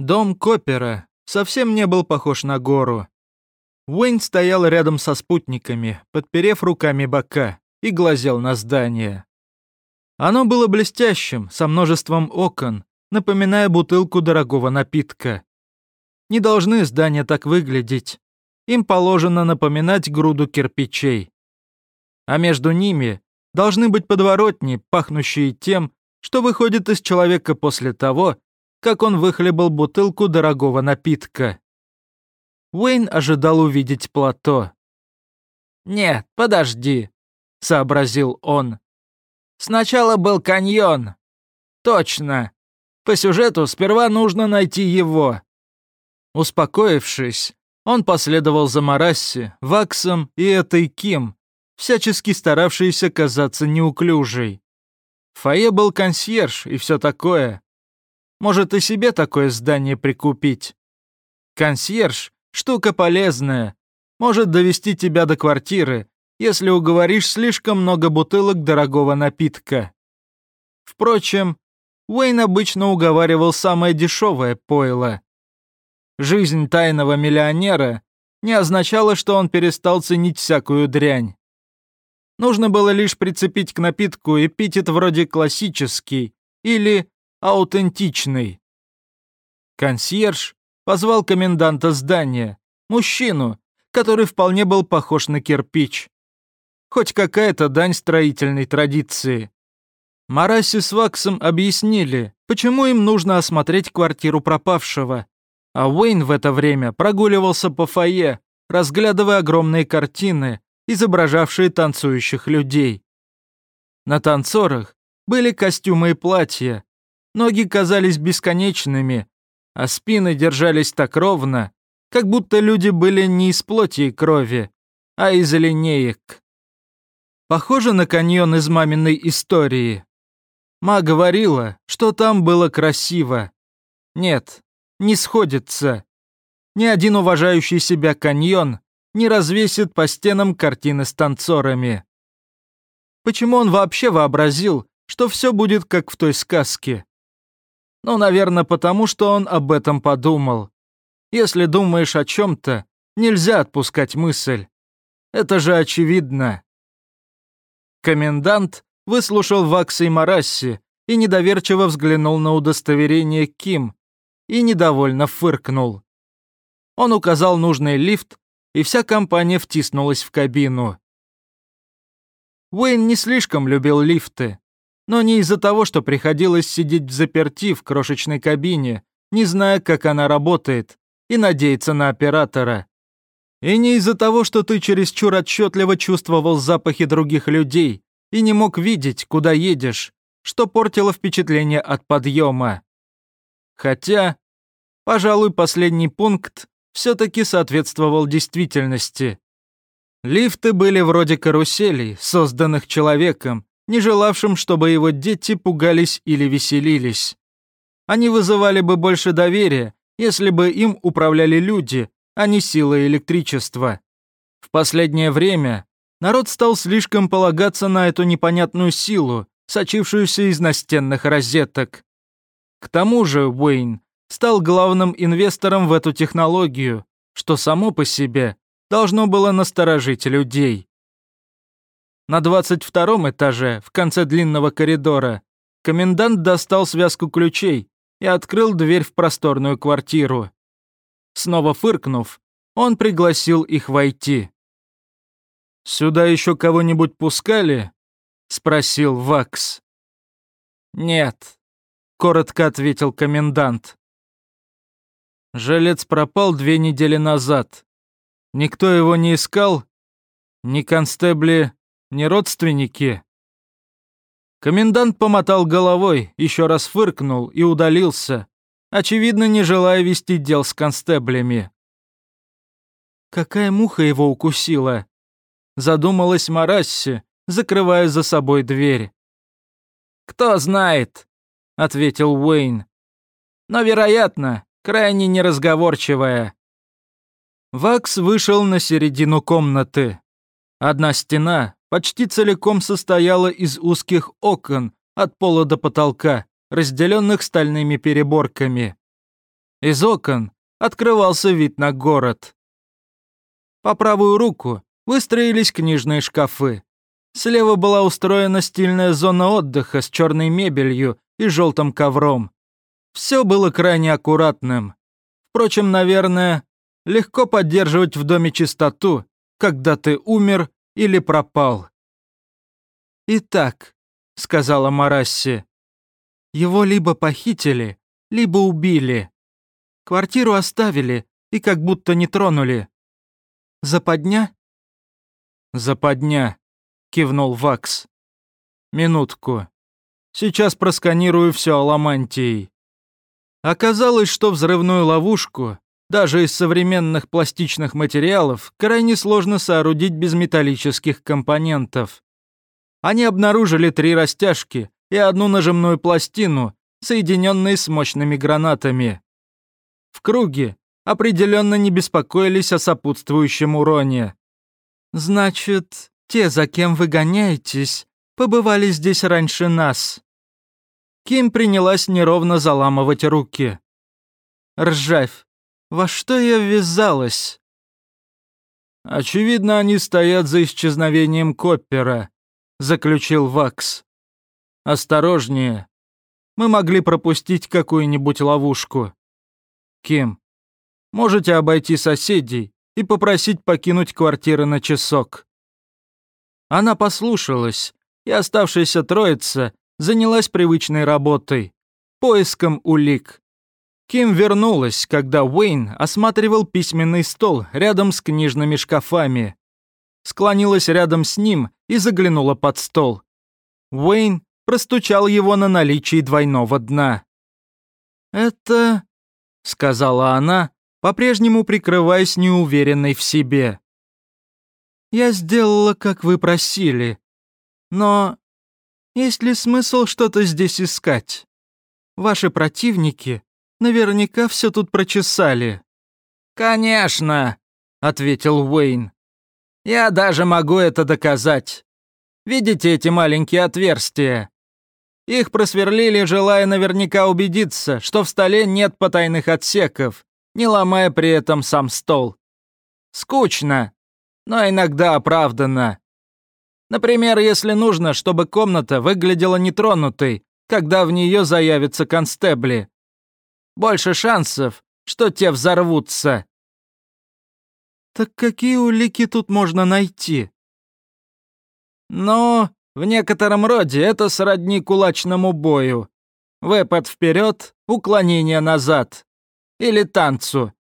Дом Копера совсем не был похож на гору. Уэйн стоял рядом со спутниками, подперев руками бока, и глазел на здание. Оно было блестящим, со множеством окон, напоминая бутылку дорогого напитка. Не должны здания так выглядеть. Им положено напоминать груду кирпичей. А между ними должны быть подворотни, пахнущие тем, что выходит из человека после того, как он выхлебал бутылку дорогого напитка. Уэйн ожидал увидеть плато. «Нет, подожди», — сообразил он. «Сначала был каньон. Точно. По сюжету сперва нужно найти его». Успокоившись, он последовал за Марасси, Ваксом и этой Ким, всячески старавшейся казаться неуклюжей. Фойе был консьерж и все такое. Может, и себе такое здание прикупить. Консьерж Штука полезная. Может довести тебя до квартиры, если уговоришь слишком много бутылок дорогого напитка. Впрочем, Уэйн обычно уговаривал самое дешевое пойло. Жизнь тайного миллионера не означала, что он перестал ценить всякую дрянь. Нужно было лишь прицепить к напитку эпитет вроде классический или аутентичный. Консьерж позвал коменданта здания, мужчину, который вполне был похож на кирпич. Хоть какая-то дань строительной традиции. Мараси с Ваксом объяснили, почему им нужно осмотреть квартиру пропавшего, а Уэйн в это время прогуливался по фойе, разглядывая огромные картины, изображавшие танцующих людей. На танцорах были костюмы и платья, ноги казались бесконечными, а спины держались так ровно, как будто люди были не из плоти и крови, а из линеек. Похоже на каньон из маминой истории. Ма говорила, что там было красиво. Нет, не сходится. Ни один уважающий себя каньон не развесит по стенам картины с танцорами. Почему он вообще вообразил, что все будет как в той сказке? Ну, наверное, потому что он об этом подумал. Если думаешь о чем-то, нельзя отпускать мысль. Это же очевидно. Комендант выслушал Вакса и Марасси и недоверчиво взглянул на удостоверение Ким и недовольно фыркнул. Он указал нужный лифт, и вся компания втиснулась в кабину. Уэйн не слишком любил лифты, но не из-за того, что приходилось сидеть в заперти в крошечной кабине, не зная, как она работает, и надеяться на оператора. И не из-за того, что ты чересчур отчетливо чувствовал запахи других людей и не мог видеть, куда едешь, что портило впечатление от подъема. Хотя, пожалуй, последний пункт все-таки соответствовал действительности. Лифты были вроде каруселей, созданных человеком, не желавшим, чтобы его дети пугались или веселились. Они вызывали бы больше доверия, если бы им управляли люди, а не сила электричества. В последнее время народ стал слишком полагаться на эту непонятную силу, сочившуюся из настенных розеток. К тому же Уэйн стал главным инвестором в эту технологию, что само по себе должно было насторожить людей. На 22 этаже, в конце длинного коридора, комендант достал связку ключей и открыл дверь в просторную квартиру. Снова фыркнув, он пригласил их войти. «Сюда еще кого-нибудь пускали?» — спросил Вакс. «Нет», — коротко ответил комендант. Жилец пропал две недели назад. Никто его не искал? Ни констебли, не родственники?» Комендант помотал головой, еще раз фыркнул и удалился, очевидно, не желая вести дел с констеблями. «Какая муха его укусила?» Задумалась Марасси, закрывая за собой дверь. «Кто знает», — ответил Уэйн. «Но, вероятно, крайне неразговорчивая». Вакс вышел на середину комнаты. Одна стена почти целиком состояла из узких окон от пола до потолка, разделенных стальными переборками. Из окон открывался вид на город. По правую руку выстроились книжные шкафы. Слева была устроена стильная зона отдыха с черной мебелью и желтым ковром. Все было крайне аккуратным. Впрочем, наверное, легко поддерживать в доме чистоту, когда ты умер или пропал. «Итак», — сказала Марасси, — «его либо похитили, либо убили. Квартиру оставили и как будто не тронули. Западня?» «Западня», — кивнул Вакс. «Минутку. Сейчас просканирую все аламантией». Оказалось, что взрывную ловушку, даже из современных пластичных материалов, крайне сложно соорудить без металлических компонентов. Они обнаружили три растяжки и одну нажимную пластину, соединенные с мощными гранатами. В круге определенно не беспокоились о сопутствующем уроне. «Значит, те, за кем вы гоняетесь, побывали здесь раньше нас». Ким принялась неровно заламывать руки. «Ржавь, во что я ввязалась?» «Очевидно, они стоят за исчезновением Коппера», — заключил Вакс. «Осторожнее. Мы могли пропустить какую-нибудь ловушку. Ким, можете обойти соседей и попросить покинуть квартиры на часок». Она послушалась, и оставшаяся троица занялась привычной работой – поиском улик. Ким вернулась, когда Уэйн осматривал письменный стол рядом с книжными шкафами. Склонилась рядом с ним и заглянула под стол. Уэйн простучал его на наличии двойного дна. «Это...» — сказала она, по-прежнему прикрываясь неуверенной в себе. «Я сделала, как вы просили. Но есть ли смысл что-то здесь искать? Ваши противники наверняка все тут прочесали». «Конечно», — ответил Уэйн. «Я даже могу это доказать. Видите эти маленькие отверстия? Их просверлили, желая наверняка убедиться, что в столе нет потайных отсеков, не ломая при этом сам стол. Скучно, но иногда оправданно. Например, если нужно, чтобы комната выглядела нетронутой, когда в нее заявятся констебли. Больше шансов, что те взорвутся. Так какие улики тут можно найти? Ну, в некотором роде это сродни кулачному бою. Выпад вперед, уклонение назад. Или танцу.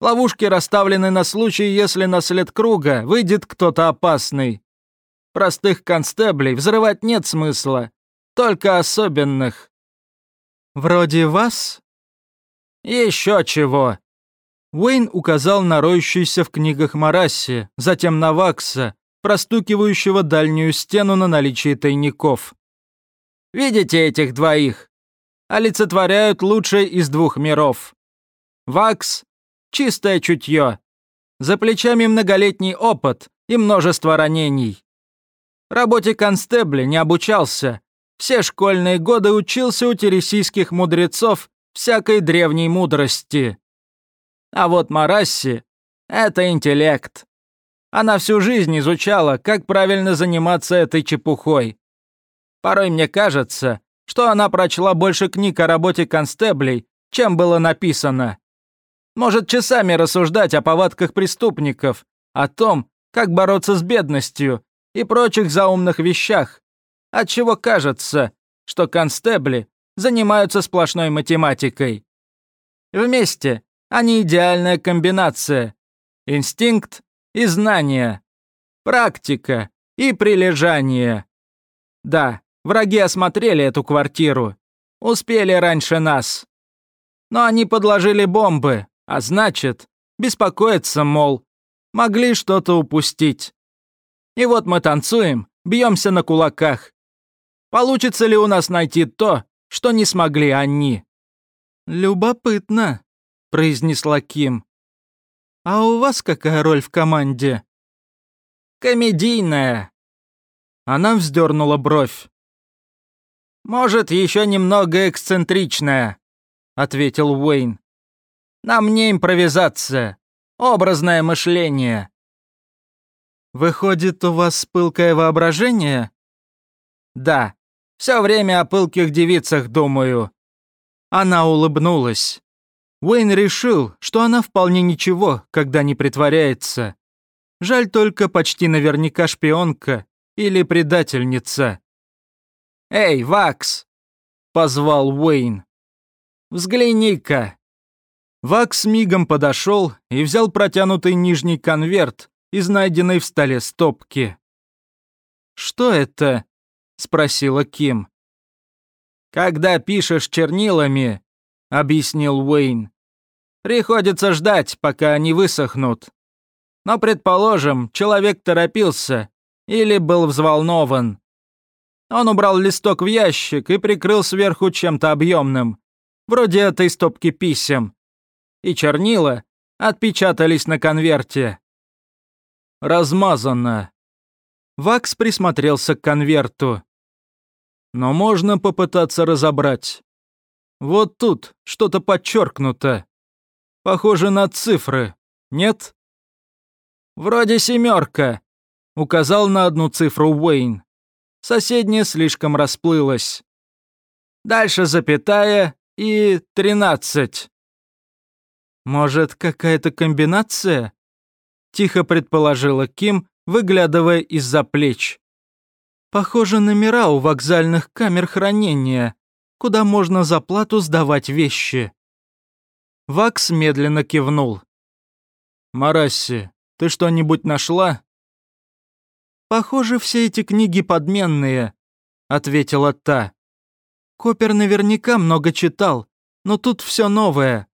Ловушки расставлены на случай, если на след круга выйдет кто-то опасный. Простых констеблей взрывать нет смысла, только особенных. Вроде вас? Еще чего. Уэйн указал на роющийся в книгах Марасси, затем на Вакса, простукивающего дальнюю стену на наличие тайников. Видите этих двоих? Олицетворяют лучшее из двух миров. Вакс — чистое чутье. За плечами многолетний опыт и множество ранений. Работе констебля не обучался. Все школьные годы учился у тересийских мудрецов всякой древней мудрости. А вот Марасси — это интеллект. Она всю жизнь изучала, как правильно заниматься этой чепухой. Порой мне кажется, что она прочла больше книг о работе констеблей, чем было написано. Может часами рассуждать о повадках преступников, о том, как бороться с бедностью и прочих заумных вещах, отчего кажется, что констебли занимаются сплошной математикой. Вместе они идеальная комбинация. Инстинкт и знание. Практика и прилежание. Да, враги осмотрели эту квартиру. Успели раньше нас. Но они подложили бомбы, а значит, беспокоятся, мол, могли что-то упустить. И вот мы танцуем, бьемся на кулаках. Получится ли у нас найти то, что не смогли они?» «Любопытно», — произнесла Ким. «А у вас какая роль в команде?» «Комедийная». Она вздернула бровь. «Может, еще немного эксцентричная», — ответил Уэйн. На мне импровизация, образное мышление». «Выходит, у вас пылкое воображение?» «Да, все время о пылких девицах думаю». Она улыбнулась. Уэйн решил, что она вполне ничего, когда не притворяется. Жаль только почти наверняка шпионка или предательница. «Эй, Вакс!» — позвал Уэйн. «Взгляни-ка!» Вакс мигом подошел и взял протянутый нижний конверт из найденной в столе стопки. «Что это?» — спросила Ким. «Когда пишешь чернилами», — объяснил Уэйн, — «приходится ждать, пока они высохнут. Но, предположим, человек торопился или был взволнован. Он убрал листок в ящик и прикрыл сверху чем-то объемным, вроде этой стопки писем. И чернила отпечатались на конверте. Размазано. Вакс присмотрелся к конверту но можно попытаться разобрать. Вот тут что-то подчеркнуто. Похоже на цифры, нет? Вроде семерка, указал на одну цифру Уэйн. Соседняя слишком расплылась. Дальше запятая и тринадцать. Может, какая-то комбинация? Тихо предположила Ким, выглядывая из-за плеч. Похоже, номера у вокзальных камер хранения, куда можно за плату сдавать вещи. Вакс медленно кивнул. «Марасси, ты что-нибудь нашла?» «Похоже, все эти книги подменные», — ответила та. «Копер наверняка много читал, но тут все новое.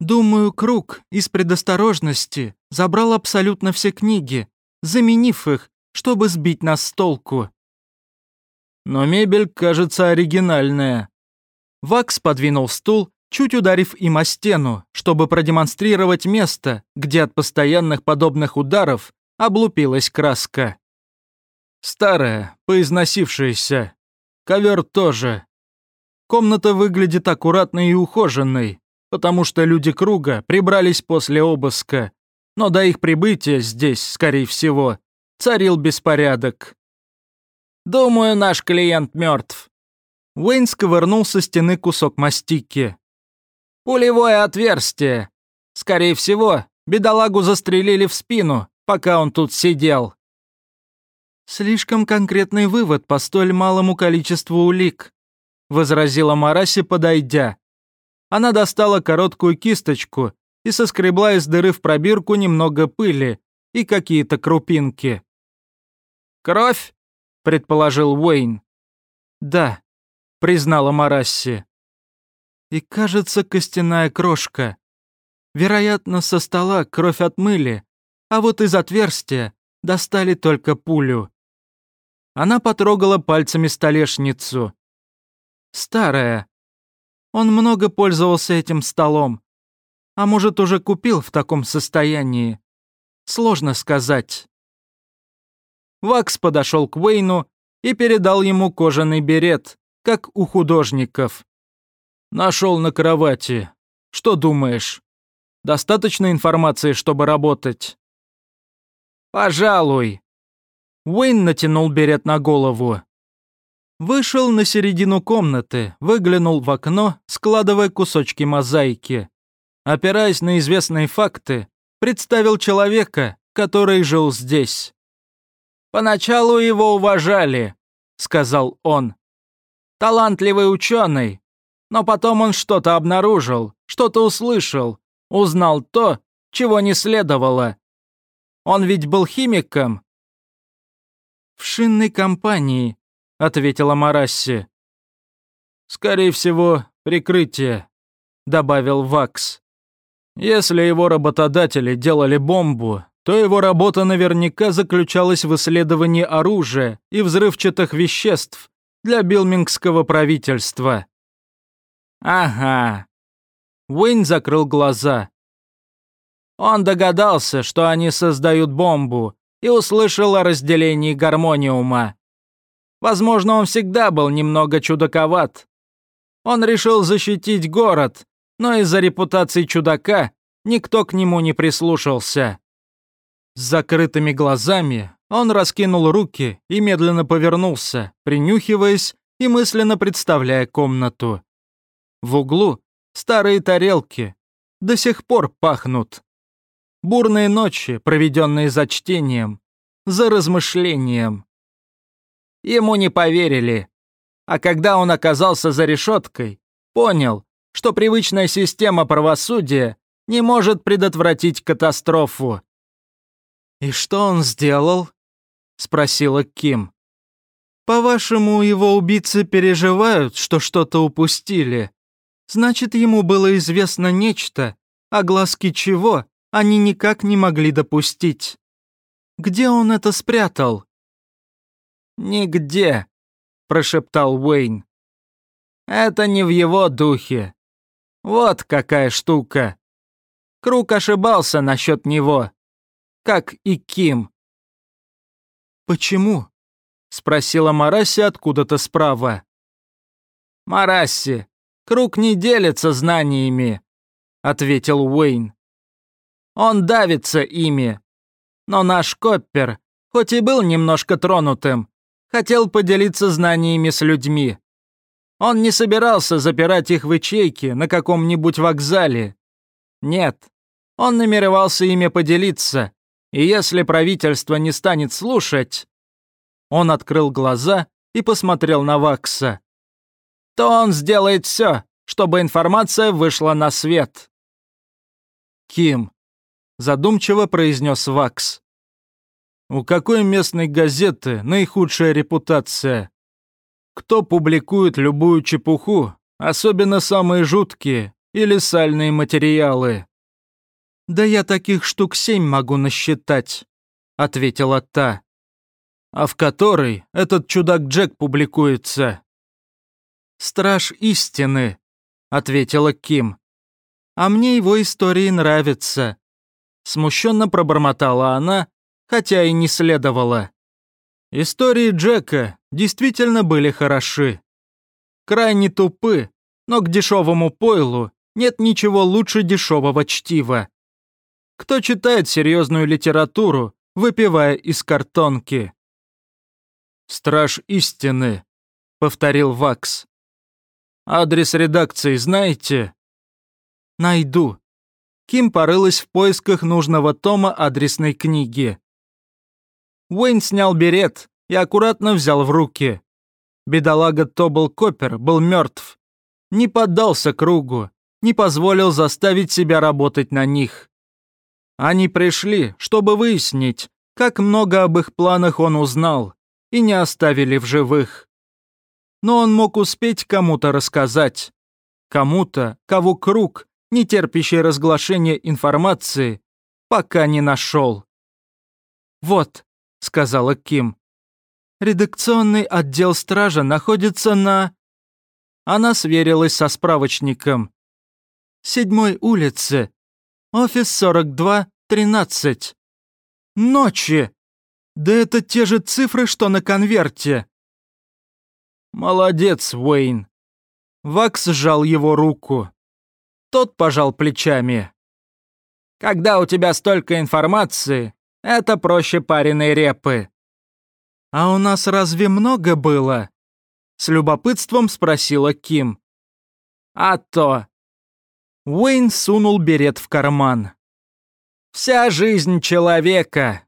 Думаю, Круг из предосторожности забрал абсолютно все книги, заменив их, чтобы сбить нас с толку но мебель кажется оригинальная. Вакс подвинул стул, чуть ударив им о стену, чтобы продемонстрировать место, где от постоянных подобных ударов облупилась краска. Старая, поизносившаяся. Ковер тоже. Комната выглядит аккуратной и ухоженной, потому что люди круга прибрались после обыска, но до их прибытия здесь, скорее всего, царил беспорядок. Думаю, наш клиент мертв. Уэйн сковырнул со стены кусок мастики. Пулевое отверстие. Скорее всего, бедолагу застрелили в спину, пока он тут сидел. Слишком конкретный вывод по столь малому количеству улик, возразила Мараси, подойдя. Она достала короткую кисточку и соскребла из дыры в пробирку немного пыли и какие-то крупинки. «Кровь?» — предположил Уэйн. «Да», — признала Марасси. «И кажется, костяная крошка. Вероятно, со стола кровь отмыли, а вот из отверстия достали только пулю». Она потрогала пальцами столешницу. «Старая. Он много пользовался этим столом. А может, уже купил в таком состоянии. Сложно сказать». Вакс подошел к Уэйну и передал ему кожаный берет, как у художников. Нашел на кровати. Что думаешь? Достаточно информации, чтобы работать? Пожалуй. Уэйн натянул берет на голову. Вышел на середину комнаты, выглянул в окно, складывая кусочки мозаики. Опираясь на известные факты, представил человека, который жил здесь. «Поначалу его уважали», — сказал он. «Талантливый ученый. Но потом он что-то обнаружил, что-то услышал, узнал то, чего не следовало. Он ведь был химиком». «В шинной компании», — ответила Марасси. «Скорее всего, прикрытие», — добавил Вакс. «Если его работодатели делали бомбу, то его работа наверняка заключалась в исследовании оружия и взрывчатых веществ для билмингского правительства. Ага. Уэйн закрыл глаза. Он догадался, что они создают бомбу, и услышал о разделении гармониума. Возможно, он всегда был немного чудаковат. Он решил защитить город, но из-за репутации чудака никто к нему не прислушался. С закрытыми глазами он раскинул руки и медленно повернулся, принюхиваясь и мысленно представляя комнату. В углу старые тарелки до сих пор пахнут. Бурные ночи, проведенные за чтением, за размышлением. Ему не поверили. А когда он оказался за решеткой, понял, что привычная система правосудия не может предотвратить катастрофу. «И что он сделал?» — спросила Ким. «По-вашему, его убийцы переживают, что что-то упустили? Значит, ему было известно нечто, а глазки чего они никак не могли допустить. Где он это спрятал?» «Нигде», — прошептал Уэйн. «Это не в его духе. Вот какая штука. Круг ошибался насчет него как и Ким. «Почему?» — спросила Мараси откуда-то справа. «Марасси, круг не делится знаниями», — ответил Уэйн. «Он давится ими. Но наш Коппер, хоть и был немножко тронутым, хотел поделиться знаниями с людьми. Он не собирался запирать их в ячейки на каком-нибудь вокзале. Нет, он намеревался ими поделиться и если правительство не станет слушать...» Он открыл глаза и посмотрел на Вакса. «То он сделает все, чтобы информация вышла на свет». «Ким», — задумчиво произнес Вакс. «У какой местной газеты наихудшая репутация? Кто публикует любую чепуху, особенно самые жуткие или сальные материалы?» «Да я таких штук семь могу насчитать», — ответила та. «А в которой этот чудак Джек публикуется?» «Страж истины», — ответила Ким. «А мне его истории нравятся». Смущенно пробормотала она, хотя и не следовало. Истории Джека действительно были хороши. Крайне тупы, но к дешевому пойлу нет ничего лучше дешевого чтива. Кто читает серьезную литературу, выпивая из картонки? «Страж истины», — повторил Вакс. «Адрес редакции знаете?» «Найду». Ким порылась в поисках нужного тома адресной книги. Уэйн снял берет и аккуратно взял в руки. Бедолага Тобл Коппер был мертв. Не поддался кругу, не позволил заставить себя работать на них. Они пришли, чтобы выяснить, как много об их планах он узнал, и не оставили в живых. Но он мог успеть кому-то рассказать. Кому-то, кого круг, не терпящий разглашения информации, пока не нашел. «Вот», — сказала Ким, — «редакционный отдел стража находится на...» Она сверилась со справочником. «Седьмой улице. Офис 42, 13. Ночи! Да это те же цифры, что на конверте. Молодец, Уэйн. Вакс сжал его руку. Тот пожал плечами. Когда у тебя столько информации, это проще пареной репы. А у нас разве много было? С любопытством спросила Ким. А то. Уэйн сунул берет в карман. Вся жизнь человека